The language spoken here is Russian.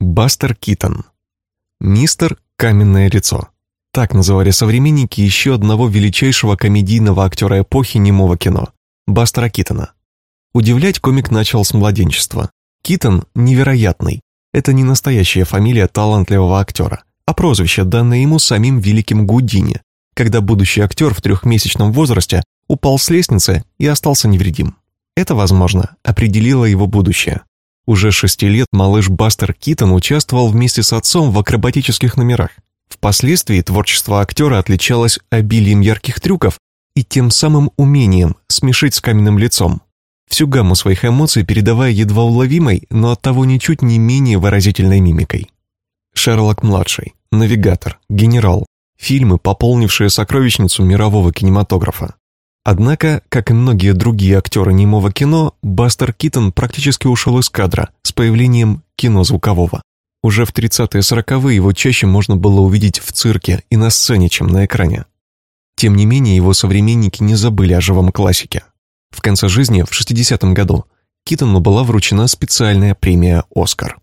Бастер Китон. Мистер Каменное лицо. Так называли современники еще одного величайшего комедийного актера эпохи немого кино – Бастера Китона. Удивлять комик начал с младенчества. Китон невероятный. Это не настоящая фамилия талантливого актера, а прозвище, данное ему самим великим Гудини, когда будущий актер в трехмесячном возрасте упал с лестницы и остался невредим. Это, возможно, определило его будущее. Уже шести лет малыш Бастер Китон участвовал вместе с отцом в акробатических номерах. Впоследствии творчество актера отличалось обилием ярких трюков и тем самым умением смешить с каменным лицом, всю гамму своих эмоций передавая едва уловимой, но оттого ничуть не менее выразительной мимикой. Шерлок-младший, навигатор, генерал, фильмы, пополнившие сокровищницу мирового кинематографа. Однако, как и многие другие актеры немого кино, Бастер Китон практически ушел из кадра с появлением кино звукового. Уже в 30-е-40-е его чаще можно было увидеть в цирке и на сцене, чем на экране. Тем не менее, его современники не забыли о живом классике. В конце жизни, в 60-м году, Китону была вручена специальная премия «Оскар».